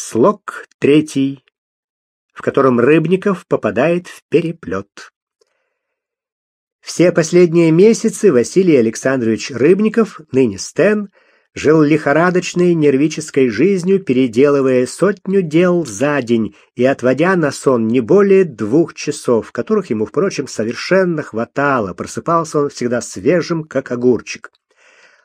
Слог третий, в котором Рыбников попадает в переплет. Все последние месяцы Василий Александрович Рыбников, ныне Стэн, жил лихорадочной нервической жизнью, переделывая сотню дел за день и отводя на сон не более двух часов, которых ему, впрочем, совершенно хватало. Просыпался он всегда свежим, как огурчик.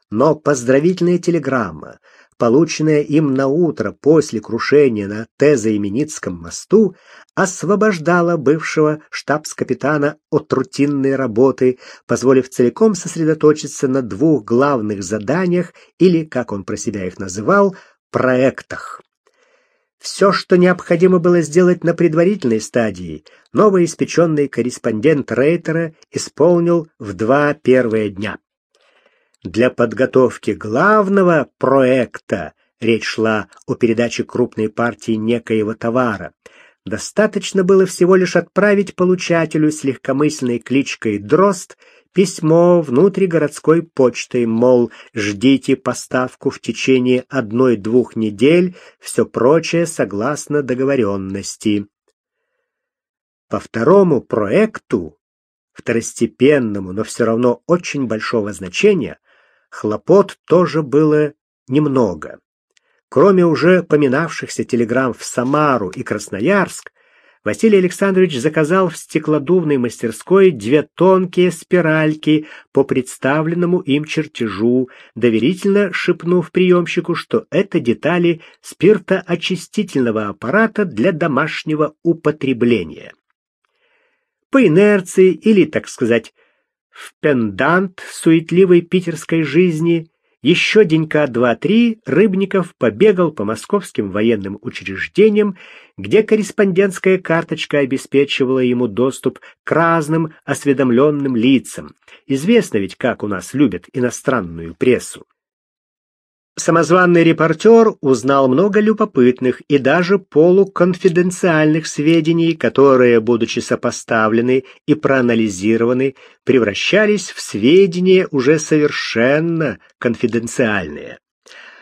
Но поздравительная телеграмма, полученная им на утро после крушения на Тезоименицком мосту, освобождала бывшего штабс-капитана от рутинной работы, позволив целиком сосредоточиться на двух главных заданиях или, как он про себя их называл, проектах. Все, что необходимо было сделать на предварительной стадии, новоиспеченный корреспондент Рейтера исполнил в два первые дня. Для подготовки главного проекта речь шла о передаче крупной партии некоего товара. Достаточно было всего лишь отправить получателю с легкомысленной кличкой Дрозд письмо внутригородской почтой, мол, ждите поставку в течение одной-двух недель, все прочее согласно договоренности. По второму проекту, второстепенному, но все равно очень большого значения, Хлопот тоже было немного. Кроме уже поминавшихся телеграмм в Самару и Красноярск, Василий Александрович заказал в стеклодувной мастерской две тонкие спиральки по представленному им чертежу, доверительно шепнув приемщику, что это детали спиртоочистительного аппарата для домашнего употребления. По инерции или, так сказать, в пендант суетливой питерской жизни еще денька два-три Рыбников побегал по московским военным учреждениям, где корреспондентская карточка обеспечивала ему доступ к разным осведомленным лицам. Известно ведь, как у нас любят иностранную прессу. Самозванный репортер узнал много любопытных и даже полуконфиденциальных сведений, которые, будучи сопоставлены и проанализированы, превращались в сведения уже совершенно конфиденциальные.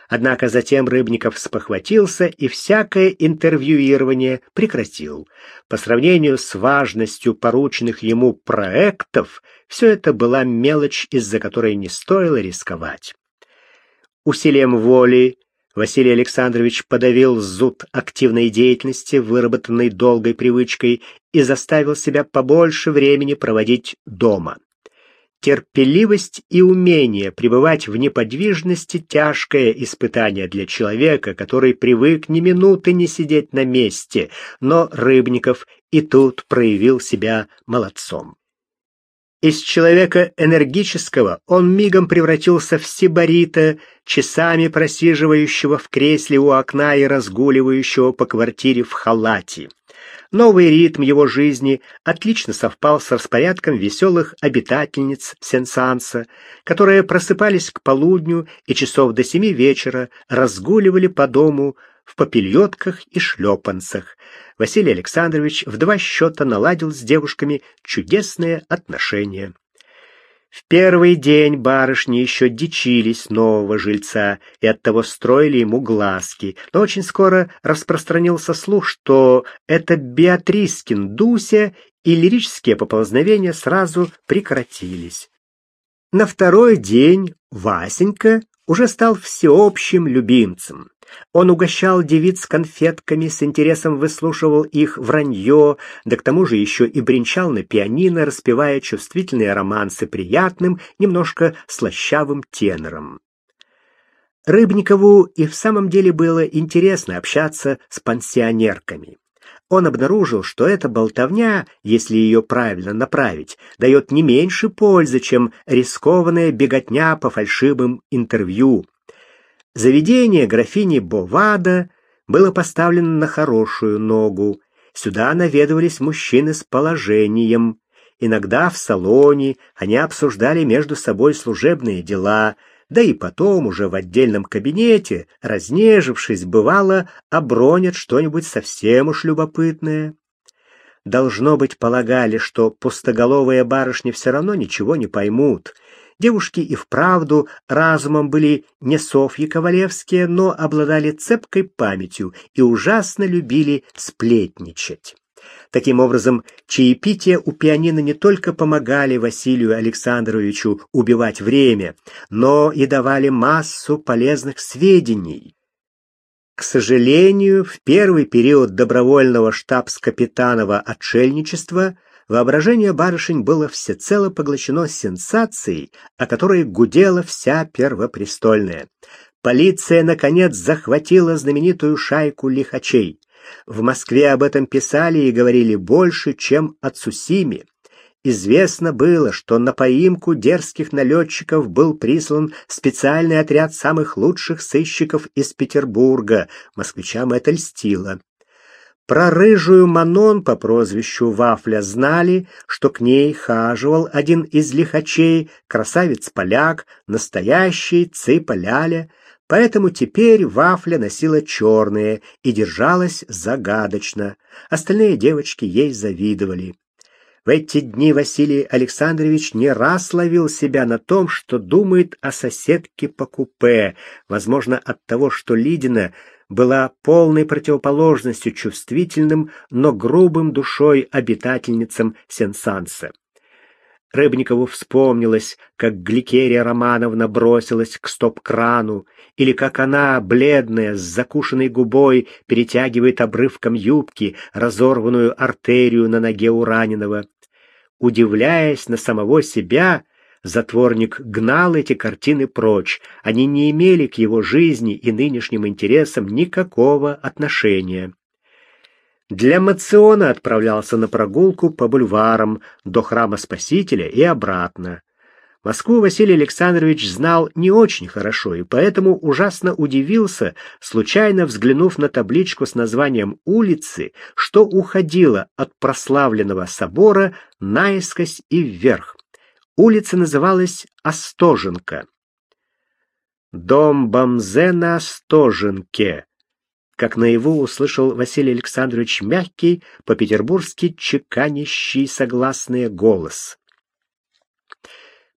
Однако затем Рыбников спохватился и всякое интервьюирование прекратил. По сравнению с важностью порученных ему проектов, все это была мелочь, из-за которой не стоило рисковать. Усилием воли Василий Александрович подавил зуд активной деятельности, выработанной долгой привычкой, и заставил себя побольше времени проводить дома. Терпеливость и умение пребывать в неподвижности – тяжкое испытание для человека, который привык ни минуты не сидеть на месте, но Рыбников и тут проявил себя молодцом. Из человека энергического он мигом превратился в сибарита, часами просиживающего в кресле у окна и разгуливающего по квартире в халате. Новый ритм его жизни отлично совпал с распорядком веселых обитательниц Сенсанса, которые просыпались к полудню и часов до семи вечера разгуливали по дому в попельотках и шлепанцах. Василий Александрович в два счета наладил с девушками чудесные отношения. В первый день барышни еще дичились нового жильца и оттого строили ему глазки, но очень скоро распространился слух, что это Беатрискин Дуся, и лирические поползновения сразу прекратились. На второй день Васенька уже стал всеобщим любимцем. Он угощал девиц конфетками, с интересом выслушивал их вранье, да к тому же еще и бренчал на пианино, распевая чувствительные романсы приятным, немножко слащавым тенором. Рыбникову и в самом деле было интересно общаться с пансионерками. Он обнаружил, что эта болтовня, если ее правильно направить, дает не меньше пользы, чем рискованная беготня по фальшивым интервью. Заведение графини Бовада было поставлено на хорошую ногу. Сюда наведывались мужчины с положением. Иногда в салоне они обсуждали между собой служебные дела, да и потом уже в отдельном кабинете, разнежившись, бывало, обронят что-нибудь совсем уж любопытное. Должно быть, полагали, что пустоголовые барышни все равно ничего не поймут — Девушки и вправду разумом были не Софьи Ковалевские, но обладали цепкой памятью и ужасно любили сплетничать. Таким образом, чаепития у пианино не только помогали Василию Александровичу убивать время, но и давали массу полезных сведений. К сожалению, в первый период добровольного штабс-капитанова отшельничества воображение барышень было всецело поглощено сенсацией, о которой гудела вся первопрестольная. Полиция, наконец, захватила знаменитую шайку лихачей. В Москве об этом писали и говорили больше, чем о Цусиме. Известно было, что на поимку дерзких налетчиков был прислан специальный отряд самых лучших сыщиков из Петербурга. Москвичам это льстило. Про рыжую Манон по прозвищу Вафля знали, что к ней хаживал один из лихачей, красавец-поляк, настоящий цыпа-ляля, Поэтому теперь Вафля носила черные и держалась загадочно. Остальные девочки ей завидовали. В эти дни Василий Александрович не раз ловил себя на том, что думает о соседке по купе, возможно, от того, что Лидина была полной противоположностью чувствительным, но грубым душой обитательницам Сенсанса. Рыбникову вспомнилось, как Гликерия Романовна бросилась к стоп-крану, или как она, бледная, с закушенной губой, перетягивает обрывком юбки разорванную артерию на ноге у раненого. Удивляясь на самого себя, затворник гнал эти картины прочь, они не имели к его жизни и нынешним интересам никакого отношения. Для Мациона отправлялся на прогулку по бульварам до храма Спасителя и обратно. Москву Василий Александрович знал не очень хорошо и поэтому ужасно удивился, случайно взглянув на табличку с названием улицы, что уходила от прославленного собора наискось и вверх. Улица называлась Остоженка. Дом Бамзе на Остоженке как наяву услышал Василий Александрович мягкий, по-петербургски чеканящий согласный голос.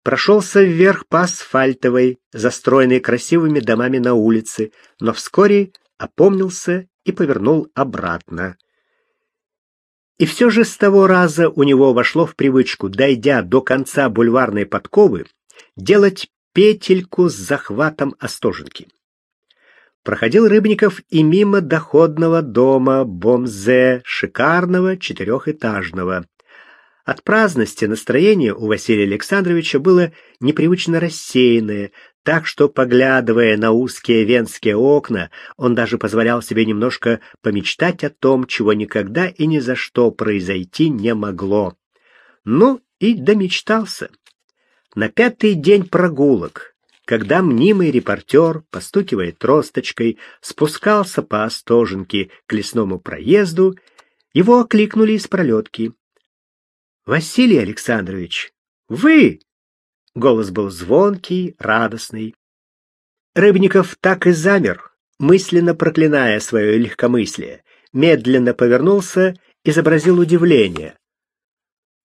Прошелся вверх по асфальтовой, застроенной красивыми домами на улице, но вскоре опомнился и повернул обратно. И все же с того раза у него вошло в привычку, дойдя до конца бульварной подковы, делать петельку с захватом Остоженки проходил Рыбников и мимо доходного дома Бомзе, шикарного четырехэтажного. От праздности настроение у Василия Александровича было непривычно рассеянное, так что, поглядывая на узкие венские окна, он даже позволял себе немножко помечтать о том, чего никогда и ни за что произойти не могло. Ну и домечтался. На пятый день прогулок когда мнимый репортер, постукивая тросточкой, спускался по Остоженке к лесному проезду, его окликнули из пролетки. «Василий Александрович, вы!» Голос был звонкий, радостный. Рыбников так и замер, мысленно проклиная свое легкомыслие, медленно повернулся, изобразил удивление.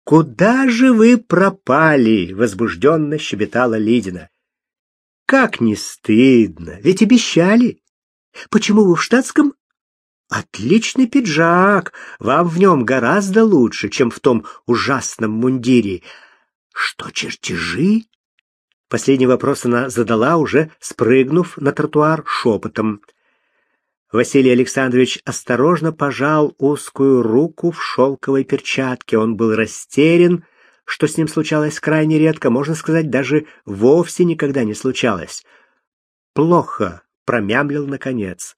«Куда же вы пропали?» — возбужденно щебетала Лидина. Как не стыдно, ведь обещали. Почему вы в штатском? Отличный пиджак, вам в нем гораздо лучше, чем в том ужасном мундире. Что, чертежи? Последний вопрос она задала, уже спрыгнув на тротуар шепотом. Василий Александрович осторожно пожал узкую руку в шелковой перчатке. Он был растерян, что с ним случалось крайне редко, можно сказать, даже вовсе никогда не случалось. Плохо, промямлил наконец.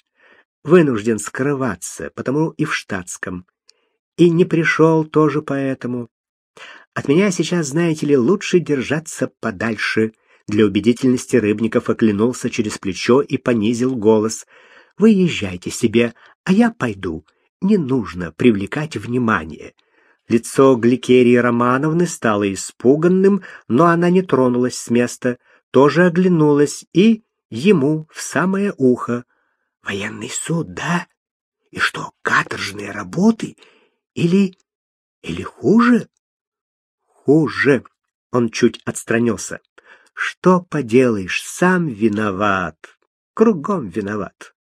Вынужден скрываться, потому и в штатском. И не пришел тоже поэтому. От меня сейчас, знаете ли, лучше держаться подальше. Для убедительности Рыбников оглянулся через плечо и понизил голос. Вы езжайте себе, а я пойду. Не нужно привлекать внимание. Лицо Гликерии Романовны стало испуганным, но она не тронулась с места, тоже оглянулась и ему в самое ухо. «Военный суд, да? И что, каторжные работы? Или... или хуже?» «Хуже!» — он чуть отстранился. Что поделаешь, сам виноват. Кругом виноват.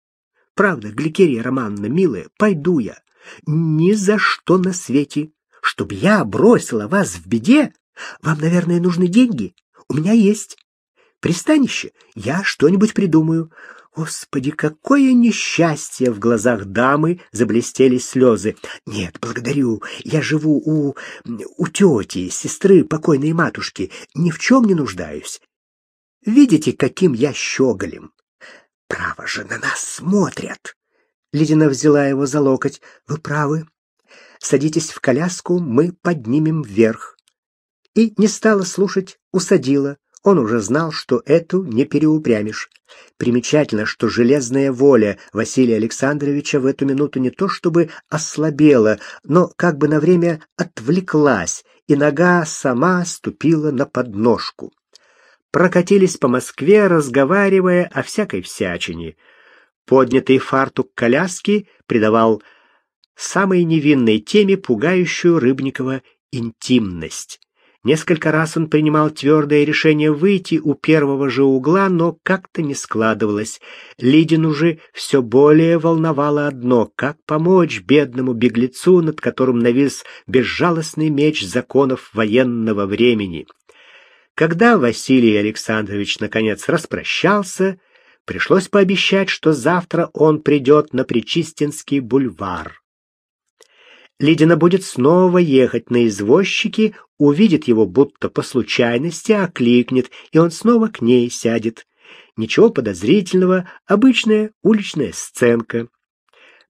Правда, Гликерия Романовна, милая, пойду я. Ни за что на свете. Чтоб я бросила вас в беде? Вам, наверное, нужны деньги? У меня есть. Пристанище? Я что-нибудь придумаю. Господи, какое несчастье! В глазах дамы заблестели слезы. Нет, благодарю. Я живу у... у тети, сестры покойной матушки. Ни в чем не нуждаюсь. Видите, каким я щеголем? Право же, на нас смотрят. Ледина взяла его за локоть. Вы правы. Садитесь в коляску, мы поднимем вверх. И не стала слушать, усадила. Он уже знал, что эту не переупрямишь. Примечательно, что железная воля Василия Александровича в эту минуту не то чтобы ослабела, но как бы на время отвлеклась, и нога сама ступила на подножку. Прокатились по Москве, разговаривая о всякой всячине. Поднятый фартук коляски придавал самой невинной теме пугающую Рыбникова интимность. Несколько раз он принимал твердое решение выйти у первого же угла, но как-то не складывалось. Лидину же все более волновало одно — как помочь бедному беглецу, над которым навис безжалостный меч законов военного времени. Когда Василий Александрович наконец распрощался, пришлось пообещать, что завтра он придет на Причистинский бульвар. Лидина будет снова ехать на извозчике, увидит его будто по случайности, окликнет, и он снова к ней сядет. Ничего подозрительного, обычная уличная сценка.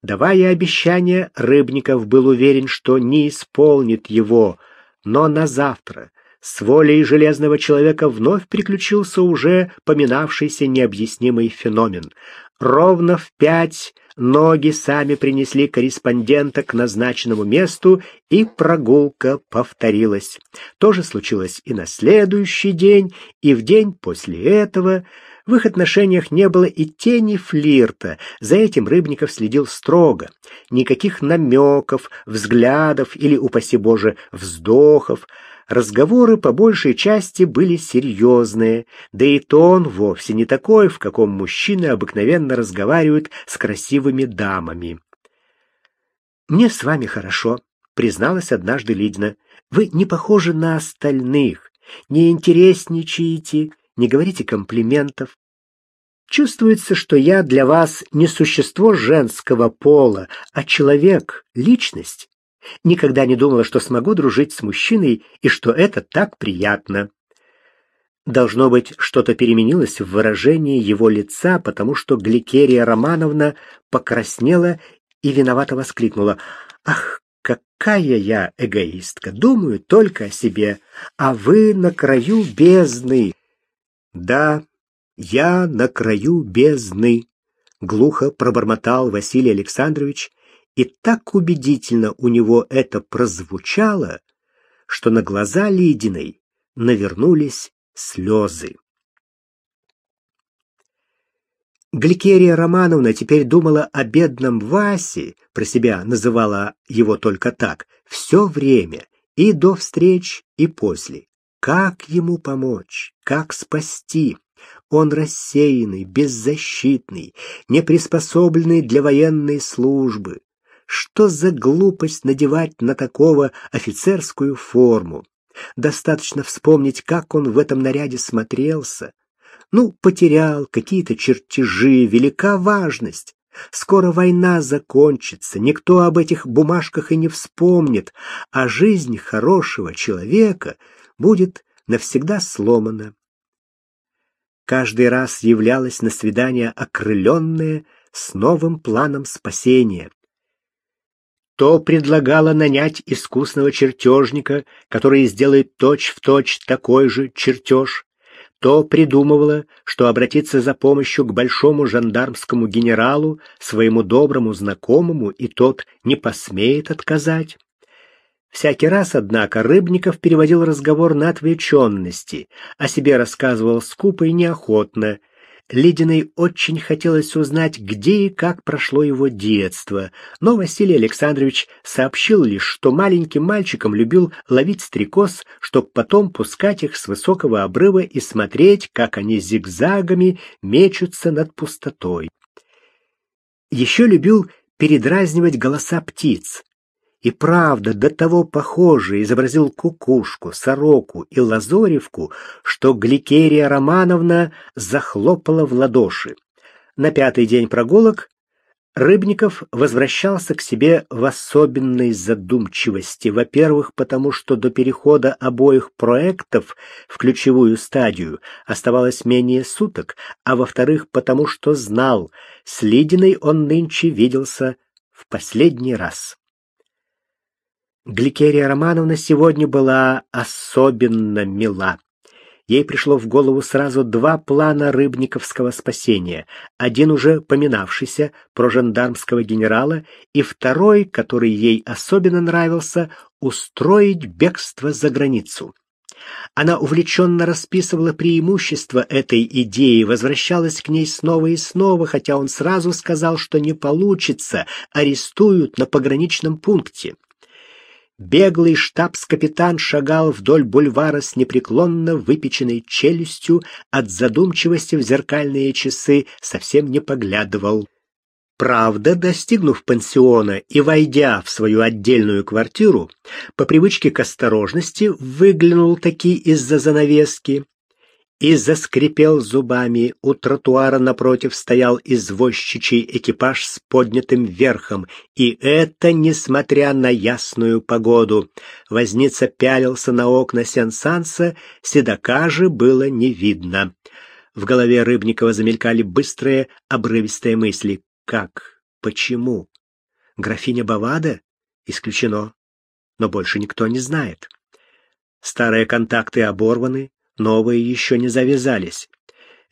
Давая обещание, Рыбников был уверен, что не исполнит его, но на завтра с волей железного человека вновь приключился уже поминавшийся необъяснимый феномен. Ровно в пять ноги сами принесли корреспондента к назначенному месту, и прогулка повторилась. То же случилось и на следующий день, и в день после этого. В их отношениях не было и тени флирта. За этим Рыбников следил строго. Никаких намеков, взглядов или, упаси Боже, вздохов. Разговоры по большей части были серьезные, да и тон вовсе не такой, в каком мужчины обыкновенно разговаривают с красивыми дамами. «Мне с вами хорошо», — призналась однажды Лидина. «Вы не похожи на остальных, не интересничаете, не говорите комплиментов. Чувствуется, что я для вас не существо женского пола, а человек, личность. Никогда не думала, что смогу дружить с мужчиной и что это так приятно. Должно быть, что-то переменилось в выражении его лица, потому что Гликерия Романовна покраснела и виновато воскликнула. «Ах, какая я эгоистка! Думаю только о себе, а вы на краю бездны!» «Да, я на краю бездны!» — глухо пробормотал Василий Александрович и так убедительно у него это прозвучало, что на глаза Лидиной навернулись слезы. Гликерия Романовна теперь думала о бедном Васе, про себя называла его только так, все время, и до встреч, и после. Как ему помочь, как спасти? Он рассеянный, беззащитный, неприспособленный для военной службы. Что за глупость надевать на такого офицерскую форму? Достаточно вспомнить, как он в этом наряде смотрелся. Ну, потерял какие-то чертежи, велика важность. Скоро война закончится, никто об этих бумажках и не вспомнит, а жизнь хорошего человека будет навсегда сломана. Каждый раз являлась на свидание окрыленная с новым планом спасения то предлагала нанять искусного чертежника, который сделает точь-в-точь точь такой же чертеж, то придумывала, что обратиться за помощью к большому жандармскому генералу, своему доброму знакомому, и тот не посмеет отказать. Всякий раз, однако, Рыбников переводил разговор на отвлеченности, о себе рассказывал скупо и неохотно. Лединой очень хотелось узнать, где и как прошло его детство, но Василий Александрович сообщил лишь, что маленьким мальчиком любил ловить стрекоз, чтобы потом пускать их с высокого обрыва и смотреть, как они зигзагами мечутся над пустотой. Еще любил передразнивать голоса птиц. И правда, до того похоже изобразил кукушку, сороку и лазоревку, что Гликерия Романовна захлопала в ладоши. На пятый день прогулок Рыбников возвращался к себе в особенной задумчивости. Во-первых, потому что до перехода обоих проектов в ключевую стадию оставалось менее суток, а во-вторых, потому что знал, с Лидиной он нынче виделся в последний раз. Гликерия Романовна сегодня была особенно мила. Ей пришло в голову сразу два плана рыбниковского спасения. Один уже поминавшийся про жандармского генерала, и второй, который ей особенно нравился, устроить бегство за границу. Она увлеченно расписывала преимущества этой идеи, возвращалась к ней снова и снова, хотя он сразу сказал, что не получится, арестуют на пограничном пункте. Беглый штабс-капитан шагал вдоль бульвара с непреклонно выпеченной челюстью, от задумчивости в зеркальные часы совсем не поглядывал. Правда, достигнув пансиона и войдя в свою отдельную квартиру, по привычке к осторожности выглянул таки из-за занавески и заскрипел зубами. У тротуара напротив стоял извозчичий экипаж с поднятым верхом, и это несмотря на ясную погоду. Возница пялился на окна Сен-Санса, седока же было не видно. В голове Рыбникова замелькали быстрые, обрывистые мысли. Как? Почему? Графиня Бавада? Исключено. Но больше никто не знает. Старые контакты оборваны, новые еще не завязались.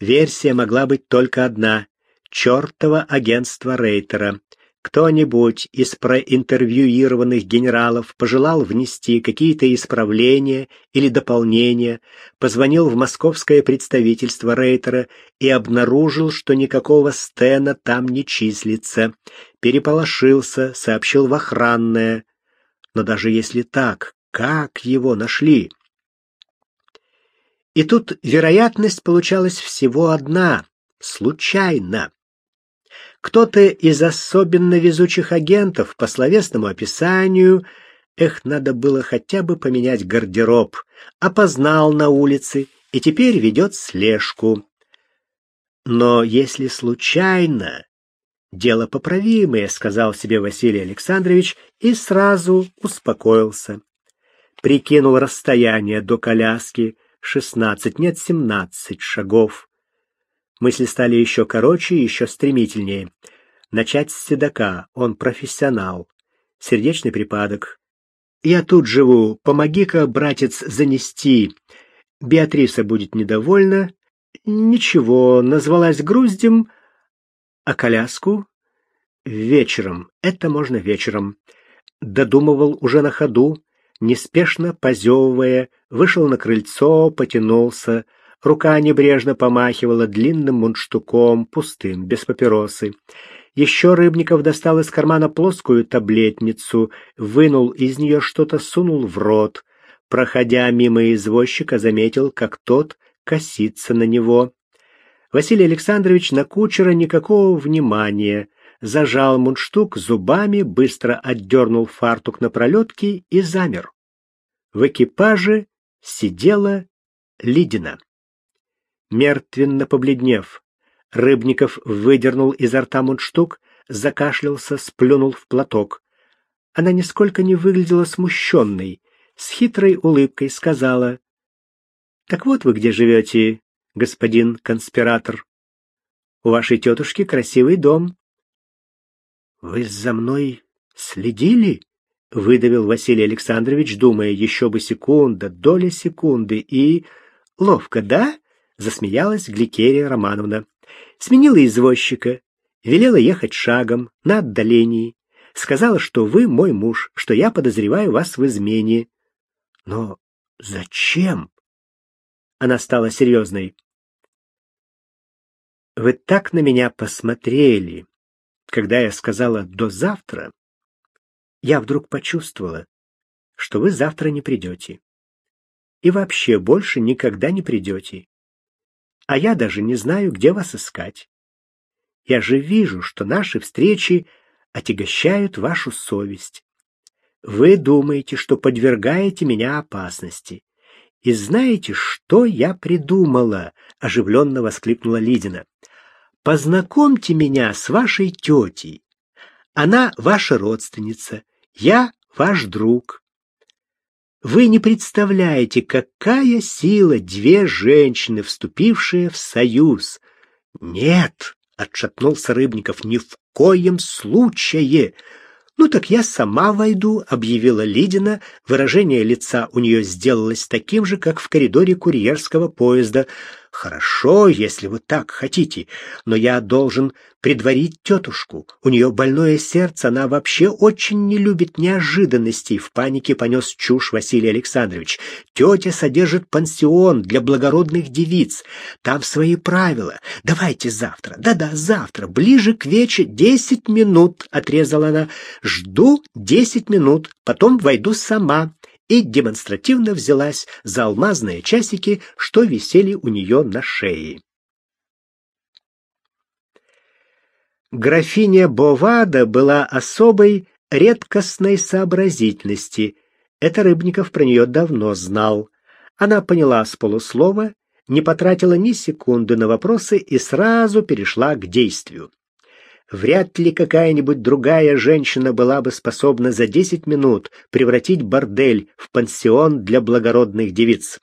Версия могла быть только одна — чертово агентство Рейтера. Кто-нибудь из проинтервьюированных генералов пожелал внести какие-то исправления или дополнения, позвонил в московское представительство Рейтера и обнаружил, что никакого Стена там не числится. Переполошился, сообщил в охранное. Но даже если так, как его нашли? И тут вероятность получалась всего одна — случайно. Кто-то из особенно везучих агентов по словесному описанию, эх, надо было хотя бы поменять гардероб, опознал на улице и теперь ведет слежку. Но если случайно, дело поправимое, сказал себе Василий Александрович и сразу успокоился. Прикинул расстояние до коляски, шестнадцать, нет, семнадцать шагов. Мысли стали еще короче и еще стремительнее. Начать с седока, он профессионал. Сердечный припадок. Я тут живу, помоги-ка, братец, занести. Беатриса будет недовольна. Ничего, назвалась груздем. А коляску? Вечером, это можно вечером. Додумывал уже на ходу неспешно позевывая, вышел на крыльцо, потянулся. Рука небрежно помахивала длинным мундштуком, пустым, без папиросы. Еще Рыбников достал из кармана плоскую таблетницу, вынул из нее что-то, сунул в рот. Проходя мимо извозчика, заметил, как тот косится на него. Василий Александрович на кучера никакого внимания зажал мундштук зубами, быстро отдернул фартук на пролетке и замер. В экипаже сидела Лидина. Мертвенно побледнев, Рыбников выдернул изо рта мундштук, закашлялся, сплюнул в платок. Она нисколько не выглядела смущенной, с хитрой улыбкой сказала, «Так вот вы где живете, господин конспиратор. У вашей тетушки красивый дом, вы за мной следили? выдавил Василий Александрович, думая еще бы секунда, доля секунды, и ловко, да? засмеялась Гликерия Романовна. Сменила извозчика, велела ехать шагом на отдалении. Сказала, что вы мой муж, что я подозреваю вас в измене. Но зачем? Она стала серьезной. Вы так на меня посмотрели, когда я сказала «до завтра», я вдруг почувствовала, что вы завтра не придете. И вообще больше никогда не придете. А я даже не знаю, где вас искать. Я же вижу, что наши встречи отягощают вашу совесть. Вы думаете, что подвергаете меня опасности. И знаете, что я придумала? оживленно воскликнула Лидина. Познакомьте меня с вашей тетей. Она ваша родственница, я ваш друг. Вы не представляете, какая сила две женщины, вступившие в союз. Нет, отшатнулся Рыбников, ни в коем случае. «Ну так я сама войду», — объявила Лидина. Выражение лица у нее сделалось таким же, как в коридоре курьерского поезда. «Хорошо, если вы так хотите, но я должен предварить тетушку. У нее больное сердце, она вообще очень не любит неожиданностей», — в панике понес чушь Василий Александрович. «Тетя содержит пансион для благородных девиц. Там свои правила. Давайте завтра. Да-да, завтра. Ближе к вечеру. Десять минут», — отрезала она. «Жду десять минут, потом войду сама» и демонстративно взялась за алмазные часики, что висели у нее на шее. Графиня Бовада была особой редкостной сообразительности. Это Рыбников про нее давно знал. Она поняла с полуслова, не потратила ни секунды на вопросы и сразу перешла к действию. Вряд ли какая-нибудь другая женщина была бы способна за десять минут превратить бордель в пансион для благородных девиц.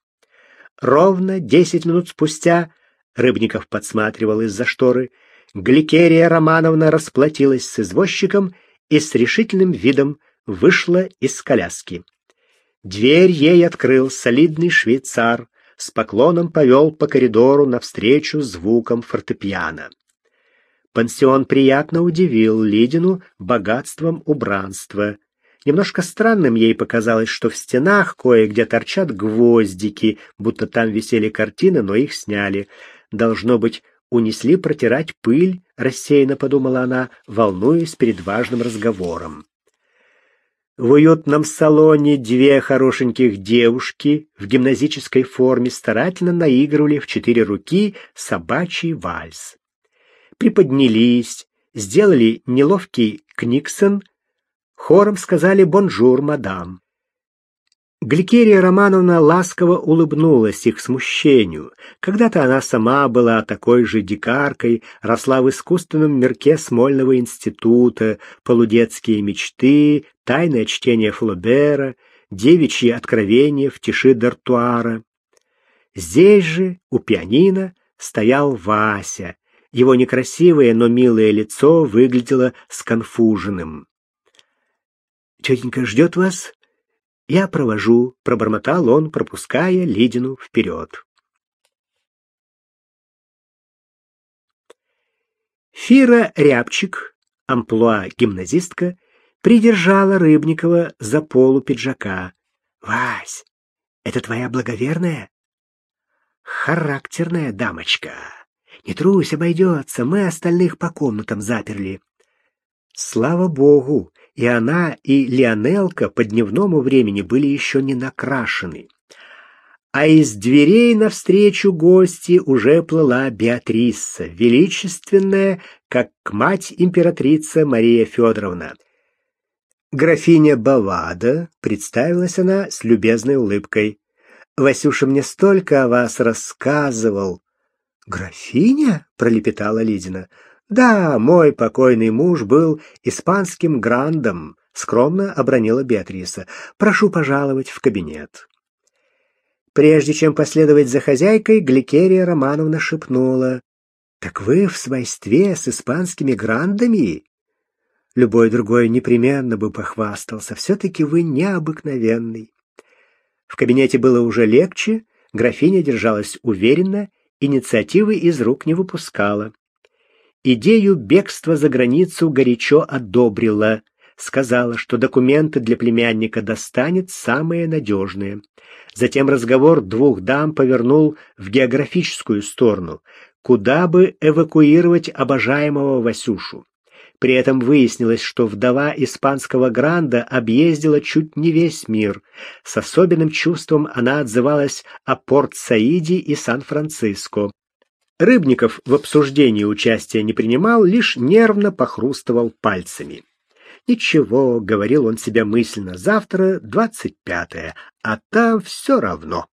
Ровно десять минут спустя Рыбников подсматривал из-за шторы. Гликерия Романовна расплатилась с извозчиком и с решительным видом вышла из коляски. Дверь ей открыл солидный швейцар, с поклоном повел по коридору навстречу звукам фортепиано. Пансион приятно удивил Лидину богатством убранства. Немножко странным ей показалось, что в стенах кое-где торчат гвоздики, будто там висели картины, но их сняли. Должно быть, унесли протирать пыль, рассеянно подумала она, волнуясь перед важным разговором. В уютном салоне две хорошеньких девушки в гимназической форме старательно наигрывали в четыре руки собачий вальс приподнялись, сделали неловкий книксон, хором сказали «bonjour, madame». Гликерия Романовна ласково улыбнулась их смущению. Когда-то она сама была такой же дикаркой, росла в искусственном мирке Смольного института, полудетские мечты, тайное чтение Флобера, девичьи откровения в тиши дортуара. Здесь же, у пианино, стоял Вася, его некрасивое, но милое лицо выглядело сконфуженным. «Тетенька ждет вас?» «Я провожу», — пробормотал он, пропуская Лидину вперед. Фира Рябчик, амплуа гимназистка, придержала Рыбникова за полу пиджака. «Вась, это твоя благоверная?» «Характерная дамочка». Не трусь, обойдется, мы остальных по комнатам заперли. Слава богу, и она, и Лионелка по дневному времени были еще не накрашены. А из дверей навстречу гости уже плыла Беатриса, величественная, как мать-императрица Мария Федоровна. Графиня Бавада, представилась она с любезной улыбкой. Васюша мне столько о вас рассказывал. «Графиня?» — пролепетала Лидина. «Да, мой покойный муж был испанским грандом», — скромно обронила Беатриса. «Прошу пожаловать в кабинет». Прежде чем последовать за хозяйкой, Гликерия Романовна шепнула. «Так вы в свойстве с испанскими грандами?» Любой другой непременно бы похвастался. Все-таки вы необыкновенный. В кабинете было уже легче, графиня держалась уверенно инициативы из рук не выпускала. Идею бегства за границу горячо одобрила, сказала, что документы для племянника достанет самые надежные. Затем разговор двух дам повернул в географическую сторону. куда бы эвакуировать обожаемого Васюшу. При этом выяснилось, что вдова испанского гранда объездила чуть не весь мир. С особенным чувством она отзывалась о Порт-Саиде и Сан-Франциско. Рыбников в обсуждении участия не принимал, лишь нервно похрустывал пальцами. «Ничего», — говорил он себе мысленно, — «завтра двадцать пятое, а там все равно».